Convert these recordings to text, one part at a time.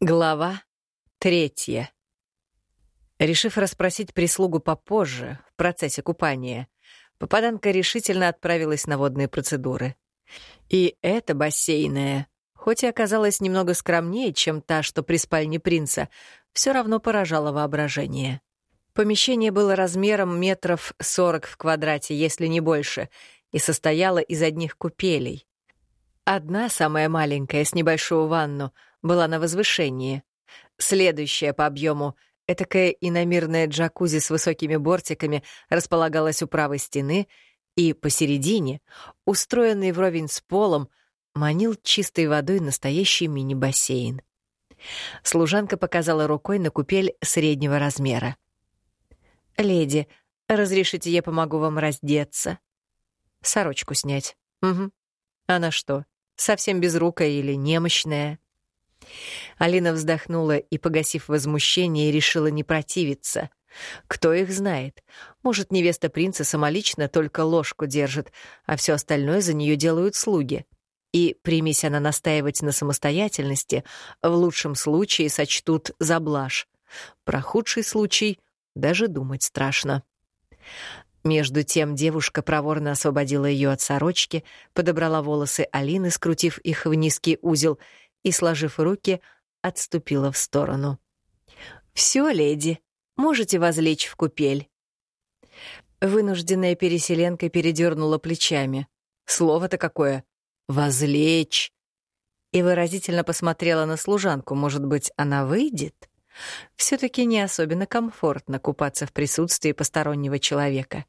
Глава третья. Решив расспросить прислугу попозже, в процессе купания, попаданка решительно отправилась на водные процедуры. И эта бассейная, хоть и оказалась немного скромнее, чем та, что при спальне принца, все равно поражала воображение. Помещение было размером метров сорок в квадрате, если не больше, и состояло из одних купелей. Одна, самая маленькая, с небольшую ванну — была на возвышении. Следующая по объему, этакая иномирная джакузи с высокими бортиками, располагалась у правой стены, и посередине, устроенный вровень с полом, манил чистой водой настоящий мини-бассейн. Служанка показала рукой на купель среднего размера. «Леди, разрешите, я помогу вам раздеться?» «Сорочку снять. Угу. Она что, совсем безрукая или немощная?» Алина вздохнула и, погасив возмущение, решила не противиться. Кто их знает? Может, невеста принца самолично только ложку держит, а все остальное за нее делают слуги. И, примись она настаивать на самостоятельности, в лучшем случае сочтут за блажь. Про худший случай даже думать страшно. Между тем девушка проворно освободила ее от сорочки, подобрала волосы Алины, скрутив их в низкий узел, и, сложив руки, отступила в сторону. «Все, леди, можете возлечь в купель». Вынужденная переселенка передернула плечами. Слово-то какое! «Возлечь!» И выразительно посмотрела на служанку. Может быть, она выйдет? все таки не особенно комфортно купаться в присутствии постороннего человека.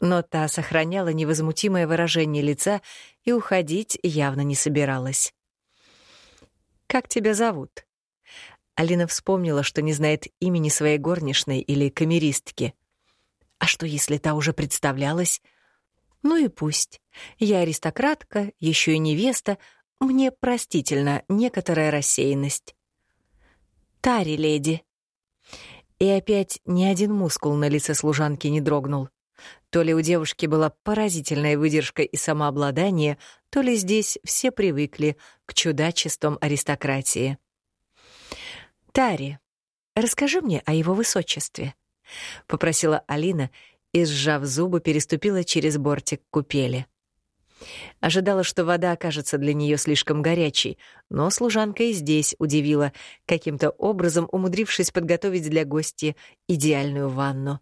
Но та сохраняла невозмутимое выражение лица и уходить явно не собиралась. «Как тебя зовут?» Алина вспомнила, что не знает имени своей горничной или камеристки. А что, если та уже представлялась? Ну и пусть. Я аристократка, еще и невеста. Мне простительно некоторая рассеянность. Тари, леди. И опять ни один мускул на лице служанки не дрогнул. То ли у девушки была поразительная выдержка и самообладание, то ли здесь все привыкли к чудачествам аристократии. «Тари, расскажи мне о его высочестве», — попросила Алина и, сжав зубы, переступила через бортик купели. Ожидала, что вода окажется для нее слишком горячей, но служанка и здесь удивила, каким-то образом умудрившись подготовить для гостя идеальную ванну.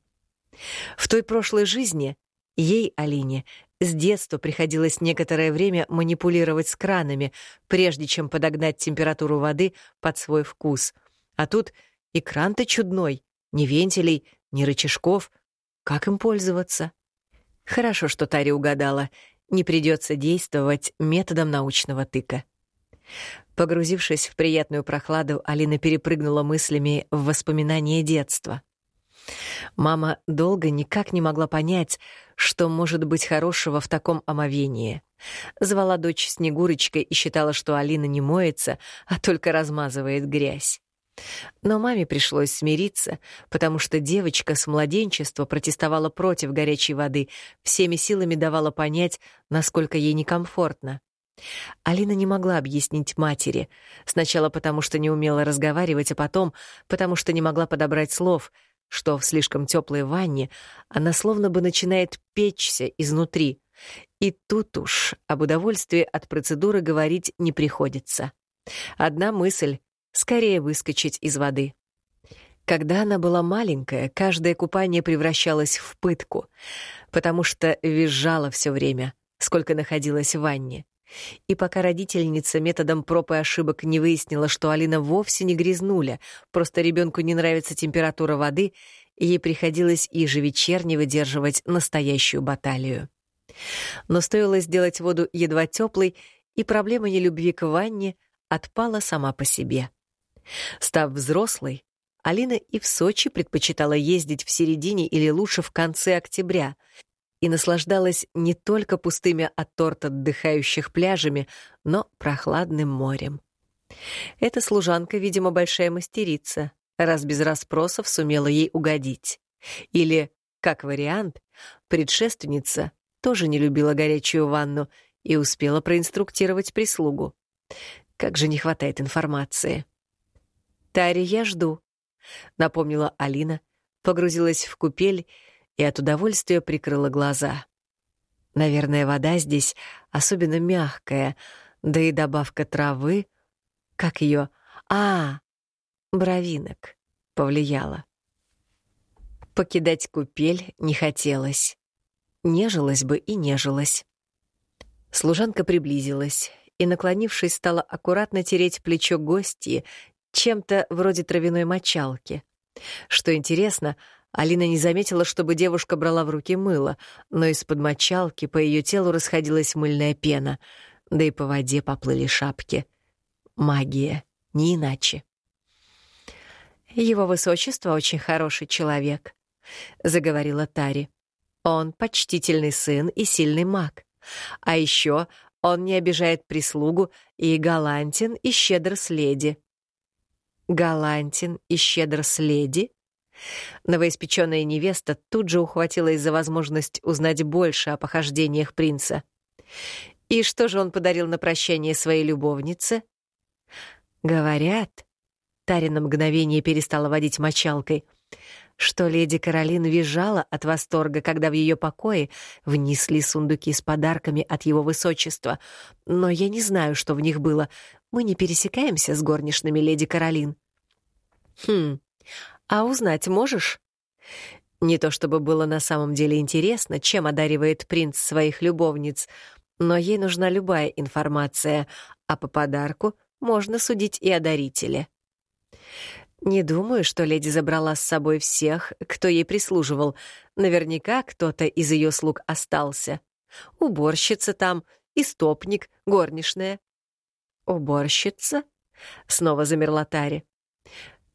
В той прошлой жизни ей, Алине, с детства приходилось некоторое время манипулировать с кранами, прежде чем подогнать температуру воды под свой вкус. А тут и кран-то чудной, ни вентилей, ни рычажков. Как им пользоваться? Хорошо, что Тари угадала. Не придется действовать методом научного тыка. Погрузившись в приятную прохладу, Алина перепрыгнула мыслями в воспоминания детства. Мама долго никак не могла понять, что может быть хорошего в таком омовении. Звала дочь Снегурочкой и считала, что Алина не моется, а только размазывает грязь. Но маме пришлось смириться, потому что девочка с младенчества протестовала против горячей воды, всеми силами давала понять, насколько ей некомфортно. Алина не могла объяснить матери, сначала потому, что не умела разговаривать, а потом потому, что не могла подобрать слов — что в слишком теплой ванне она словно бы начинает печься изнутри. И тут уж об удовольствии от процедуры говорить не приходится. Одна мысль — скорее выскочить из воды. Когда она была маленькая, каждое купание превращалось в пытку, потому что визжала все время, сколько находилась в ванне. И пока родительница методом проб и ошибок не выяснила, что Алина вовсе не грязнуля, просто ребенку не нравится температура воды, ей приходилось ежевечерне выдерживать настоящую баталию. Но стоило сделать воду едва теплой, и проблема нелюбви к ванне отпала сама по себе. Став взрослой, Алина и в Сочи предпочитала ездить в середине или лучше в конце октября — и наслаждалась не только пустыми от торт отдыхающих пляжами, но прохладным морем. Эта служанка, видимо, большая мастерица, раз без расспросов сумела ей угодить. Или, как вариант, предшественница тоже не любила горячую ванну и успела проинструктировать прислугу. Как же не хватает информации. «Таре, я жду», — напомнила Алина, погрузилась в купель и от удовольствия прикрыла глаза. Наверное, вода здесь особенно мягкая, да и добавка травы, как ее, а, бровинок, повлияла. Покидать купель не хотелось. Нежилась бы и нежилась. Служанка приблизилась и, наклонившись, стала аккуратно тереть плечо гостьи чем-то вроде травяной мочалки. Что интересно, Алина не заметила, чтобы девушка брала в руки мыло, но из-под мочалки по ее телу расходилась мыльная пена, да и по воде поплыли шапки. Магия, не иначе. «Его высочество очень хороший человек», — заговорила Тари. «Он почтительный сын и сильный маг. А еще он не обижает прислугу и галантен и щедр с леди». «Галантен и щедр с леди?» Новоиспеченная невеста тут же ухватилась за возможность узнать больше о похождениях принца. И что же он подарил на прощание своей любовнице? Говорят, Тари на мгновение перестала водить мочалкой, что леди Каролин визжала от восторга, когда в ее покое внесли сундуки с подарками от его высочества. Но я не знаю, что в них было. Мы не пересекаемся с горничными леди Каролин. Хм, а узнать можешь? Не то чтобы было на самом деле интересно, чем одаривает принц своих любовниц, но ей нужна любая информация, а по подарку можно судить и о дарителе. Не думаю, что леди забрала с собой всех, кто ей прислуживал. Наверняка кто-то из ее слуг остался. Уборщица там, истопник, горничная. Уборщица? Снова замерла Тари.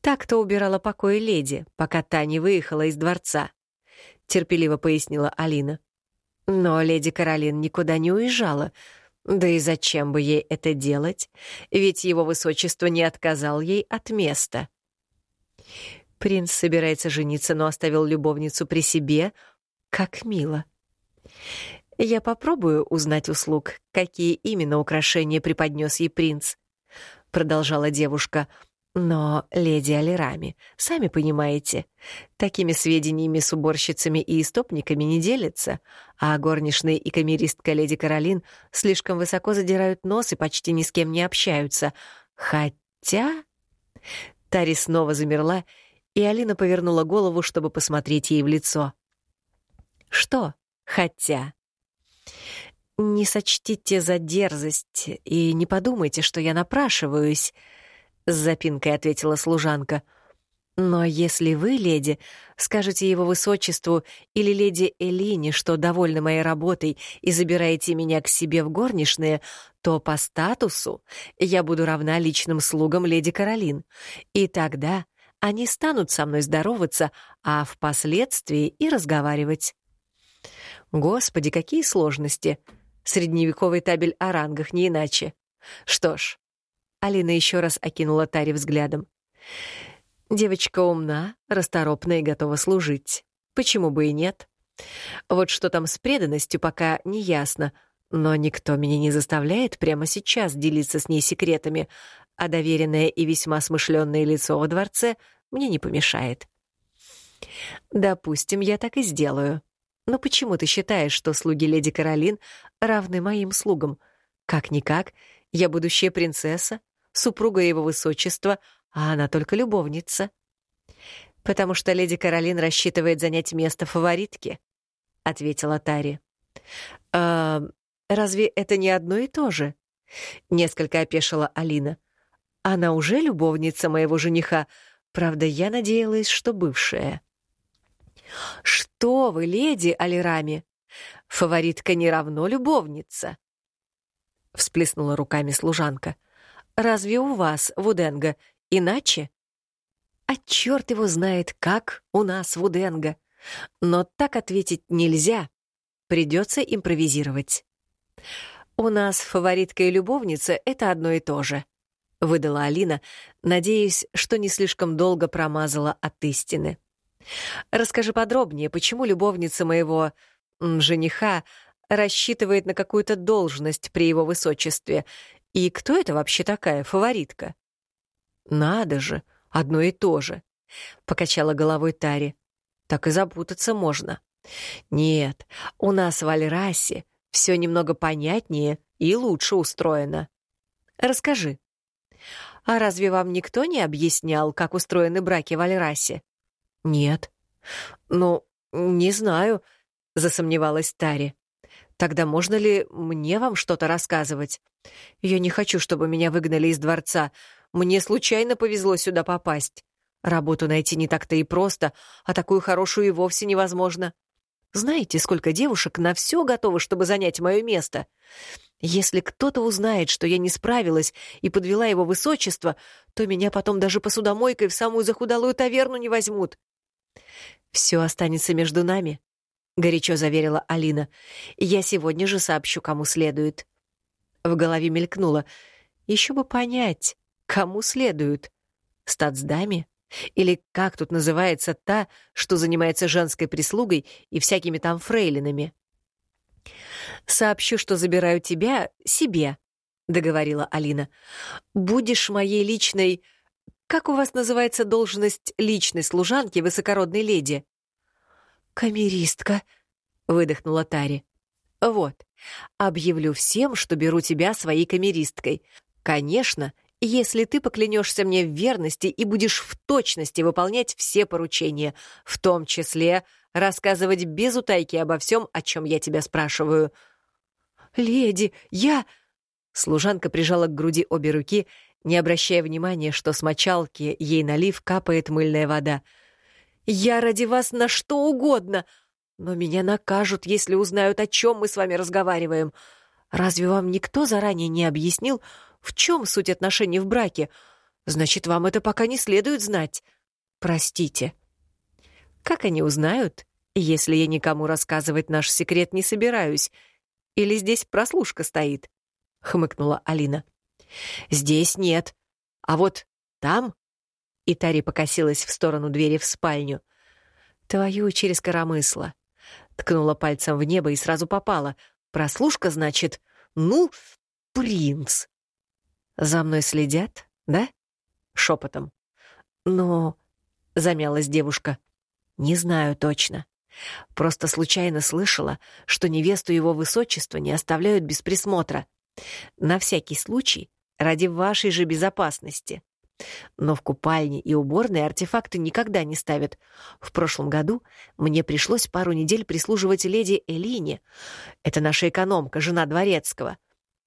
Так-то убирала покой леди, пока та не выехала из дворца, терпеливо пояснила Алина. Но леди Каролин никуда не уезжала. Да и зачем бы ей это делать? Ведь его высочество не отказал ей от места. Принц собирается жениться, но оставил любовницу при себе. Как мило. Я попробую узнать услуг, какие именно украшения преподнес ей принц. Продолжала девушка, но, леди Алирами, сами понимаете, такими сведениями с уборщицами и истопниками не делятся, а горничные и камеристка леди Каролин слишком высоко задирают нос и почти ни с кем не общаются. Хотя... Тари снова замерла, и Алина повернула голову, чтобы посмотреть ей в лицо. «Что? Хотя...» «Не сочтите за дерзость и не подумайте, что я напрашиваюсь», с запинкой ответила служанка. Но если вы, леди, скажете его высочеству или леди Элине, что довольны моей работой и забираете меня к себе в горничные, то по статусу я буду равна личным слугам леди Каролин. И тогда они станут со мной здороваться, а впоследствии и разговаривать. Господи, какие сложности! Средневековый табель о рангах не иначе. Что ж, Алина еще раз окинула Тари взглядом. Девочка умна, расторопна и готова служить. Почему бы и нет? Вот что там с преданностью, пока не ясно, но никто меня не заставляет прямо сейчас делиться с ней секретами, а доверенное и весьма смышленное лицо во дворце мне не помешает. Допустим, я так и сделаю. Но почему ты считаешь, что слуги леди Каролин равны моим слугам? Как-никак, я будущая принцесса, супруга его высочества, а она только любовница. «Потому что леди Каролин рассчитывает занять место фаворитки», — ответила Тари. «А разве это не одно и то же?» — несколько опешила Алина. «Она уже любовница моего жениха, правда, я надеялась, что бывшая». «Что вы, леди Алирами? Фаворитка не равно любовница!» — всплеснула руками служанка. Разве у вас, Вуденга, иначе? А черт его знает, как у нас, Вуденга. Но так ответить нельзя. Придется импровизировать. У нас фаворитка и любовница — это одно и то же. — выдала Алина, надеясь, что не слишком долго промазала от истины. «Расскажи подробнее, почему любовница моего жениха рассчитывает на какую-то должность при его высочестве и кто это вообще такая фаворитка? Надо же, одно и то же», — покачала головой Тари. «Так и запутаться можно». «Нет, у нас в Альрасе все немного понятнее и лучше устроено. Расскажи». «А разве вам никто не объяснял, как устроены браки в Альрасе?» «Нет». «Ну, не знаю», — засомневалась Тари. «Тогда можно ли мне вам что-то рассказывать? Я не хочу, чтобы меня выгнали из дворца. Мне случайно повезло сюда попасть. Работу найти не так-то и просто, а такую хорошую и вовсе невозможно. Знаете, сколько девушек на все готовы, чтобы занять мое место? Если кто-то узнает, что я не справилась и подвела его высочество, то меня потом даже посудомойкой в самую захудалую таверну не возьмут. «Все останется между нами», — горячо заверила Алина. «Я сегодня же сообщу, кому следует». В голове мелькнуло. Еще бы понять, кому следует. Статсдаме? Или как тут называется та, что занимается женской прислугой и всякими там фрейлинами? «Сообщу, что забираю тебя себе», — договорила Алина. «Будешь моей личной... Как у вас называется должность личной служанки высокородной леди?» «Камеристка», — выдохнула Тари. «Вот, объявлю всем, что беру тебя своей камеристкой. Конечно, если ты поклянешься мне в верности и будешь в точности выполнять все поручения, в том числе рассказывать без утайки обо всем, о чем я тебя спрашиваю». «Леди, я...» Служанка прижала к груди обе руки, не обращая внимания, что с мочалки ей налив капает мыльная вода. «Я ради вас на что угодно, но меня накажут, если узнают, о чем мы с вами разговариваем. Разве вам никто заранее не объяснил, в чем суть отношений в браке? Значит, вам это пока не следует знать. Простите». «Как они узнают, если я никому рассказывать наш секрет не собираюсь? Или здесь прослушка стоит?» — хмыкнула Алина. «Здесь нет. А вот там...» И Тари покосилась в сторону двери в спальню. «Твою через коромысло. Ткнула пальцем в небо и сразу попала. Прослушка, значит? Ну, принц. За мной следят, да? Шепотом. Но... Замялась девушка. Не знаю точно. Просто случайно слышала, что невесту его высочества не оставляют без присмотра. На всякий случай, ради вашей же безопасности. Но в купальне и уборной артефакты никогда не ставят. В прошлом году мне пришлось пару недель прислуживать леди Элине. Это наша экономка, жена дворецкого.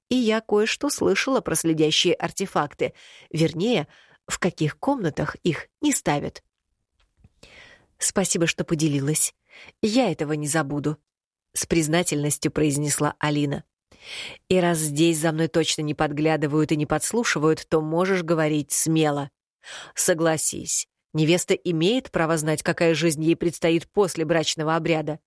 И я кое-что слышала про следящие артефакты. Вернее, в каких комнатах их не ставят. «Спасибо, что поделилась. Я этого не забуду», — с признательностью произнесла Алина. И раз здесь за мной точно не подглядывают и не подслушивают, то можешь говорить смело. Согласись, невеста имеет право знать, какая жизнь ей предстоит после брачного обряда.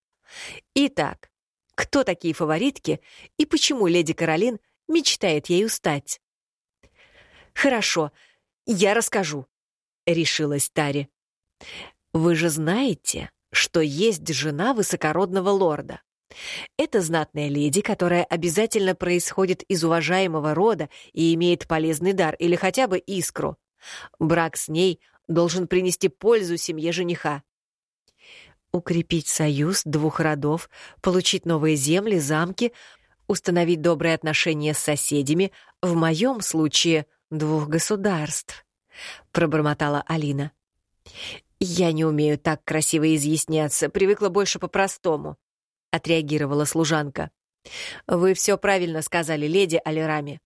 Итак, кто такие фаворитки и почему леди Каролин мечтает ею стать? «Хорошо, я расскажу», — решилась Тари. «Вы же знаете, что есть жена высокородного лорда. Это знатная леди, которая обязательно происходит из уважаемого рода и имеет полезный дар или хотя бы искру. Брак с ней должен принести пользу семье жениха. Укрепить союз двух родов, получить новые земли, замки, установить добрые отношения с соседями, в моем случае двух государств, пробормотала Алина. Я не умею так красиво изъясняться, привыкла больше по-простому отреагировала служанка. Вы все правильно сказали, леди Алирами.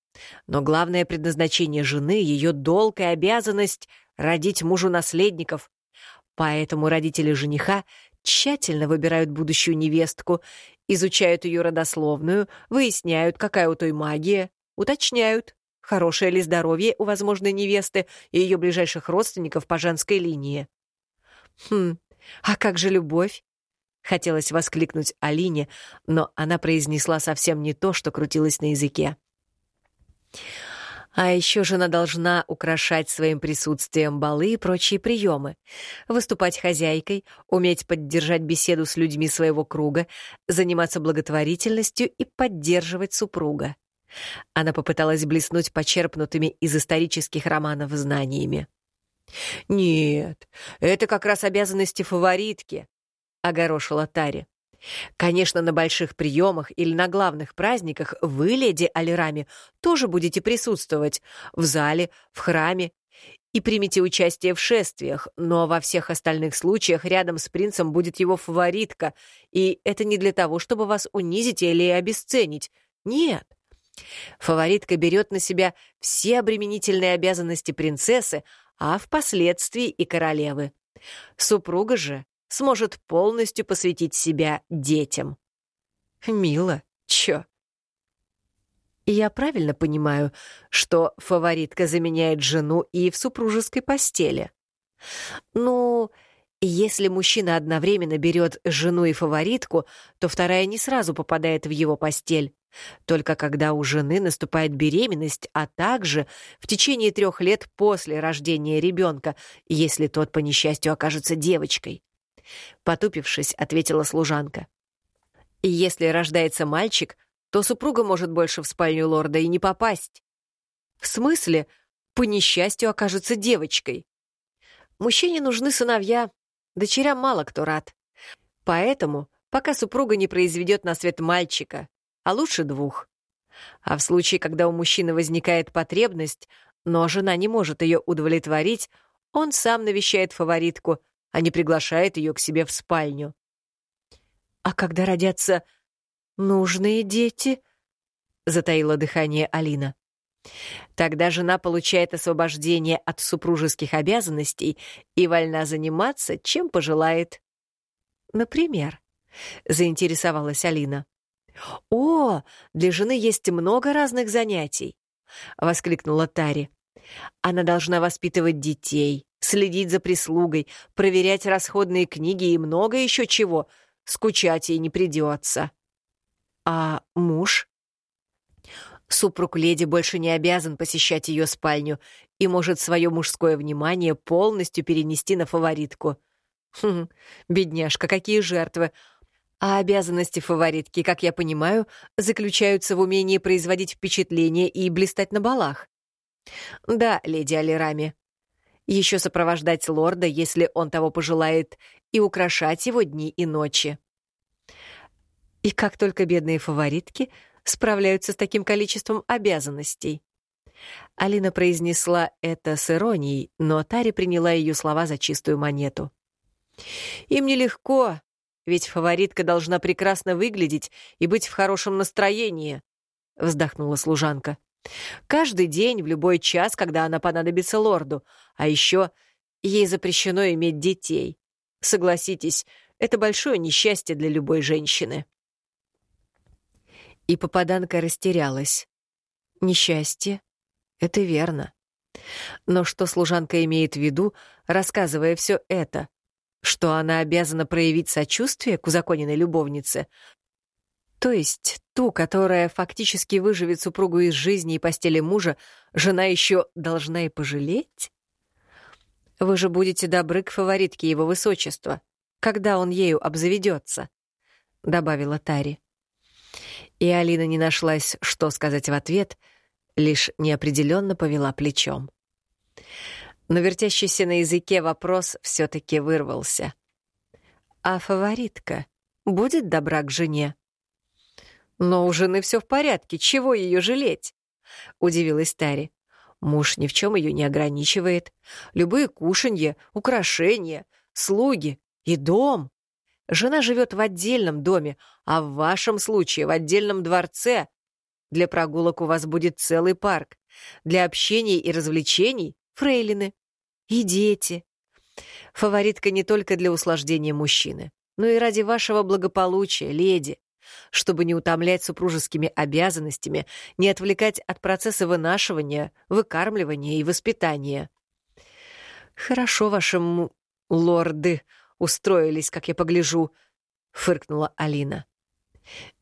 Но главное предназначение жены — ее долг и обязанность — родить мужу наследников. Поэтому родители жениха тщательно выбирают будущую невестку, изучают ее родословную, выясняют, какая у той магия, уточняют, хорошее ли здоровье у возможной невесты и ее ближайших родственников по женской линии. Хм, а как же любовь? Хотелось воскликнуть Алине, но она произнесла совсем не то, что крутилось на языке. А еще жена должна украшать своим присутствием балы и прочие приемы, выступать хозяйкой, уметь поддержать беседу с людьми своего круга, заниматься благотворительностью и поддерживать супруга. Она попыталась блеснуть почерпнутыми из исторических романов знаниями. «Нет, это как раз обязанности фаворитки», — огорошила Тари. «Конечно, на больших приемах или на главных праздниках вы, леди Алирами, тоже будете присутствовать в зале, в храме и примите участие в шествиях, но во всех остальных случаях рядом с принцем будет его фаворитка, и это не для того, чтобы вас унизить или обесценить. Нет. Фаворитка берет на себя все обременительные обязанности принцессы, а впоследствии и королевы. Супруга же сможет полностью посвятить себя детям. Мило, чё? Я правильно понимаю, что фаворитка заменяет жену и в супружеской постели? Ну, если мужчина одновременно берет жену и фаворитку, то вторая не сразу попадает в его постель. Только когда у жены наступает беременность, а также в течение трех лет после рождения ребенка, если тот по несчастью окажется девочкой. Потупившись, ответила служанка. И если рождается мальчик, то супруга может больше в спальню лорда и не попасть. В смысле, по несчастью окажется девочкой. Мужчине нужны сыновья, дочерям мало кто рад. Поэтому, пока супруга не произведет на свет мальчика, а лучше двух. А в случае, когда у мужчины возникает потребность, но жена не может ее удовлетворить, он сам навещает фаворитку, а не приглашает ее к себе в спальню. «А когда родятся нужные дети?» — затаила дыхание Алина. Тогда жена получает освобождение от супружеских обязанностей и вольна заниматься, чем пожелает. «Например?» — заинтересовалась Алина. «О, для жены есть много разных занятий!» — воскликнула Тари. «Она должна воспитывать детей, следить за прислугой, проверять расходные книги и много еще чего. Скучать ей не придется». «А муж?» Супруг леди больше не обязан посещать ее спальню и может свое мужское внимание полностью перенести на фаворитку. Хм, бедняжка, какие жертвы! А обязанности фаворитки, как я понимаю, заключаются в умении производить впечатление и блистать на балах. Да, леди Алирами. Еще сопровождать лорда, если он того пожелает, и украшать его дни и ночи. И как только бедные фаворитки справляются с таким количеством обязанностей. Алина произнесла это с иронией, но Тари приняла ее слова за чистую монету. «Им нелегко, ведь фаворитка должна прекрасно выглядеть и быть в хорошем настроении», — вздохнула служанка. «Каждый день, в любой час, когда она понадобится лорду. А еще ей запрещено иметь детей. Согласитесь, это большое несчастье для любой женщины». И попаданка растерялась. «Несчастье? Это верно. Но что служанка имеет в виду, рассказывая все это? что она обязана проявить сочувствие к узаконенной любовнице, то есть ту, которая фактически выживет супругу из жизни и постели мужа, жена еще должна и пожалеть? Вы же будете добры к фаворитке его высочества, когда он ею обзаведется, — добавила Тари. И Алина не нашлась, что сказать в ответ, лишь неопределенно повела плечом но вертящийся на языке вопрос все-таки вырвался. «А фаворитка будет добра к жене?» «Но у жены все в порядке, чего ее жалеть?» — удивилась Тари. «Муж ни в чем ее не ограничивает. Любые кушанья, украшения, слуги и дом. Жена живет в отдельном доме, а в вашем случае в отдельном дворце. Для прогулок у вас будет целый парк. Для общения и развлечений фрейлины. И дети. Фаворитка не только для услаждения мужчины, но и ради вашего благополучия, леди, чтобы не утомлять супружескими обязанностями, не отвлекать от процесса вынашивания, выкармливания и воспитания. «Хорошо ваши лорды устроились, как я погляжу», — фыркнула Алина.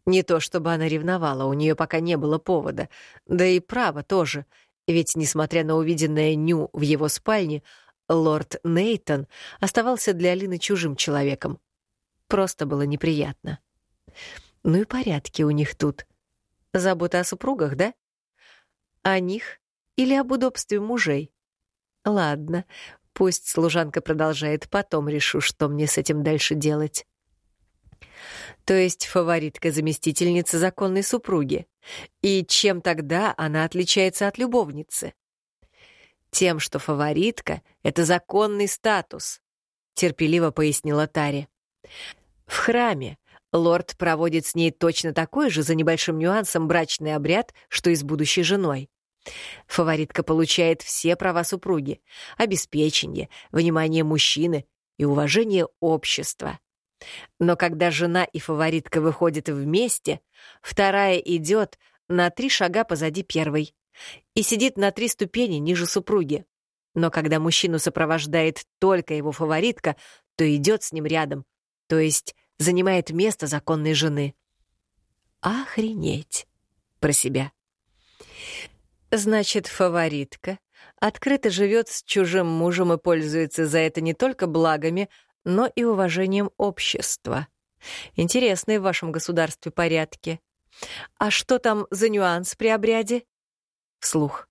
Не то чтобы она ревновала, у нее пока не было повода, да и право тоже — ведь, несмотря на увиденное Ню в его спальне, лорд Нейтон оставался для Алины чужим человеком. Просто было неприятно. Ну и порядки у них тут. Забота о супругах, да? О них или об удобстве мужей? Ладно, Пусть служанка продолжает, потом решу, что мне с этим дальше делать. То есть фаворитка-заместительница законной супруги. И чем тогда она отличается от любовницы? Тем, что фаворитка — это законный статус, терпеливо пояснила Тари. В храме лорд проводит с ней точно такой же, за небольшим нюансом, брачный обряд, что и с будущей женой. Фаворитка получает все права супруги, обеспечение, внимание мужчины и уважение общества. Но когда жена и фаворитка выходят вместе, вторая идет на три шага позади первой и сидит на три ступени ниже супруги. Но когда мужчину сопровождает только его фаворитка, то идет с ним рядом, то есть занимает место законной жены. Охренеть про себя. Значит, фаворитка открыто живет с чужим мужем и пользуется за это не только благами, но и уважением общества. Интересные в вашем государстве порядки. А что там за нюанс при обряде? Вслух.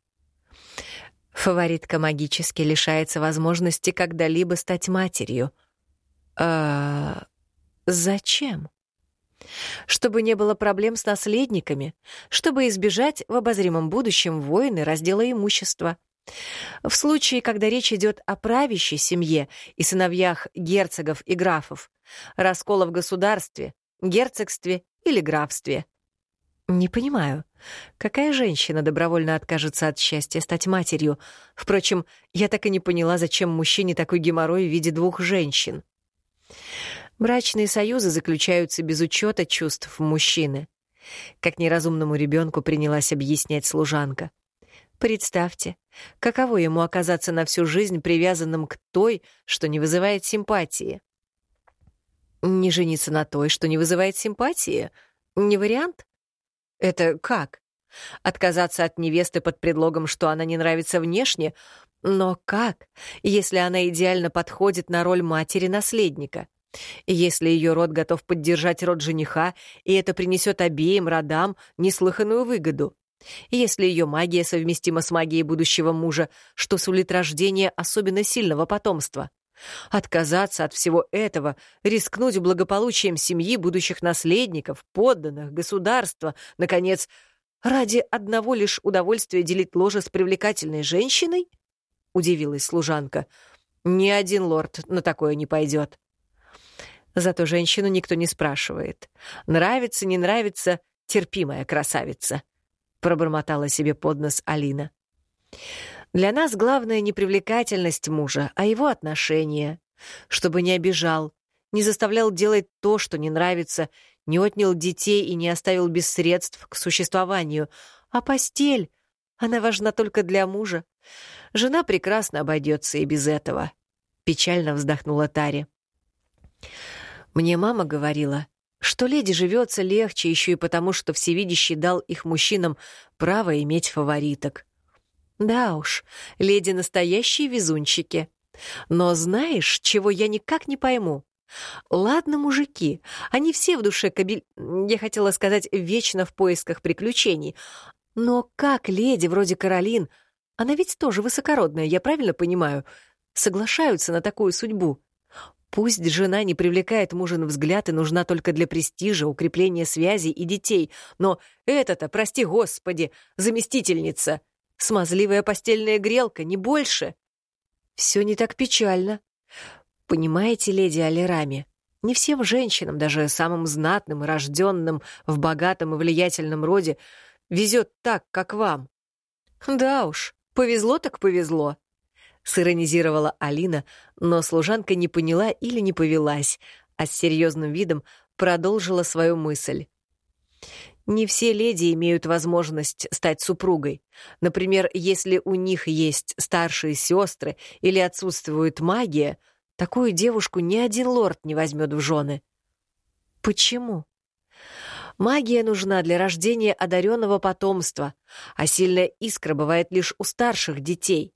Фаворитка магически лишается возможности когда-либо стать матерью. А зачем? Чтобы не было проблем с наследниками, чтобы избежать в обозримом будущем войны раздела имущества — в случае, когда речь идет о правящей семье и сыновьях герцогов и графов, раскола в государстве, герцогстве или графстве. Не понимаю, какая женщина добровольно откажется от счастья стать матерью? Впрочем, я так и не поняла, зачем мужчине такой геморрой в виде двух женщин. Брачные союзы заключаются без учета чувств мужчины. Как неразумному ребенку принялась объяснять служанка. Представьте, каково ему оказаться на всю жизнь привязанным к той, что не вызывает симпатии. Не жениться на той, что не вызывает симпатии? Не вариант? Это как? Отказаться от невесты под предлогом, что она не нравится внешне? Но как, если она идеально подходит на роль матери-наследника? Если ее род готов поддержать род жениха, и это принесет обеим родам неслыханную выгоду? Если ее магия совместима с магией будущего мужа, что сулит рождение особенно сильного потомства. Отказаться от всего этого, рискнуть благополучием семьи будущих наследников, подданных, государства, наконец, ради одного лишь удовольствия делить ложе с привлекательной женщиной? Удивилась служанка. Ни один лорд на такое не пойдет. Зато женщину никто не спрашивает. Нравится, не нравится, терпимая красавица пробормотала себе под нос Алина. Для нас главное не привлекательность мужа, а его отношение. Чтобы не обижал, не заставлял делать то, что не нравится, не отнял детей и не оставил без средств к существованию. А постель, она важна только для мужа. Жена прекрасно обойдется и без этого. Печально вздохнула Тари. Мне мама говорила, что леди живется легче еще и потому, что всевидящий дал их мужчинам право иметь фавориток. Да уж, леди настоящие везунчики. Но знаешь, чего я никак не пойму? Ладно, мужики, они все в душе кабель... Я хотела сказать, вечно в поисках приключений. Но как леди вроде Каролин, она ведь тоже высокородная, я правильно понимаю, соглашаются на такую судьбу? Пусть жена не привлекает мужа на взгляд и нужна только для престижа, укрепления связей и детей, но это-то, прости господи, заместительница, смазливая постельная грелка, не больше. Все не так печально. Понимаете, леди Алирами, не всем женщинам, даже самым знатным и рожденным в богатом и влиятельном роде, везет так, как вам. Да уж, повезло так повезло. Сиронизировала Алина, но служанка не поняла или не повелась, а с серьезным видом продолжила свою мысль. Не все леди имеют возможность стать супругой. Например, если у них есть старшие сестры или отсутствует магия, такую девушку ни один лорд не возьмет в жены. Почему? Магия нужна для рождения одаренного потомства, а сильная искра бывает лишь у старших детей.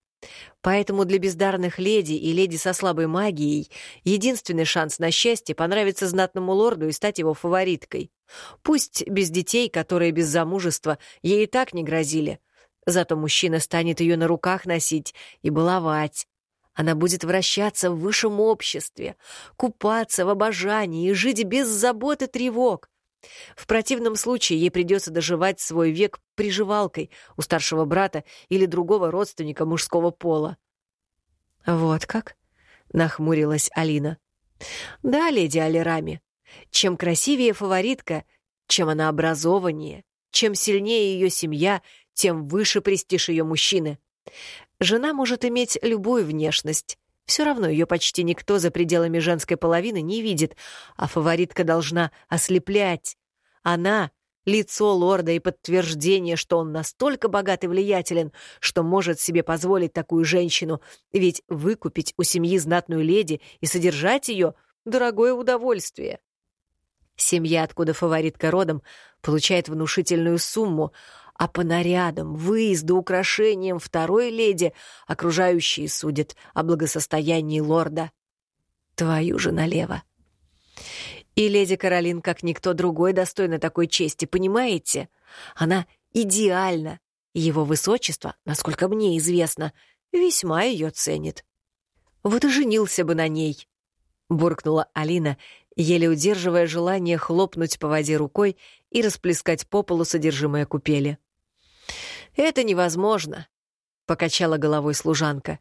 Поэтому для бездарных леди и леди со слабой магией единственный шанс на счастье — понравиться знатному лорду и стать его фавориткой. Пусть без детей, которые без замужества, ей и так не грозили. Зато мужчина станет ее на руках носить и баловать. Она будет вращаться в высшем обществе, купаться в обожании и жить без забот и тревог. В противном случае ей придется доживать свой век приживалкой у старшего брата или другого родственника мужского пола. «Вот как?» — нахмурилась Алина. «Да, леди Алирами, чем красивее фаворитка, чем она образованнее, чем сильнее ее семья, тем выше престиж ее мужчины. Жена может иметь любую внешность. Все равно ее почти никто за пределами женской половины не видит, а фаворитка должна ослеплять. Она — лицо лорда и подтверждение, что он настолько богат и влиятелен, что может себе позволить такую женщину, ведь выкупить у семьи знатную леди и содержать ее — дорогое удовольствие. Семья, откуда фаворитка родом, получает внушительную сумму, а по нарядам, выезду, украшениям второй леди окружающие судят о благосостоянии лорда. Твою же налево. И леди Каролин, как никто другой, достойна такой чести, понимаете? Она идеальна. Его высочество, насколько мне известно, весьма ее ценит. Вот и женился бы на ней, — буркнула Алина, еле удерживая желание хлопнуть по воде рукой и расплескать по полу содержимое купели. «Это невозможно», — покачала головой служанка.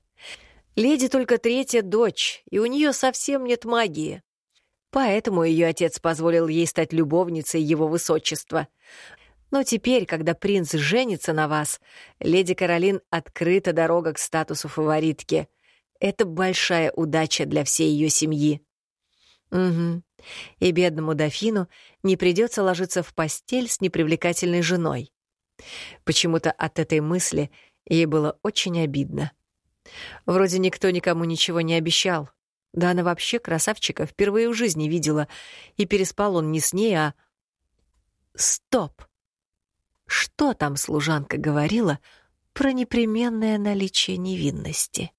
«Леди только третья дочь, и у нее совсем нет магии. Поэтому ее отец позволил ей стать любовницей его высочества. Но теперь, когда принц женится на вас, леди Каролин открыта дорога к статусу фаворитки. Это большая удача для всей ее семьи». «Угу. И бедному дофину не придется ложиться в постель с непривлекательной женой. Почему-то от этой мысли ей было очень обидно. Вроде никто никому ничего не обещал. Да она вообще красавчика впервые в жизни видела, и переспал он не с ней, а... Стоп! Что там служанка говорила про непременное наличие невинности?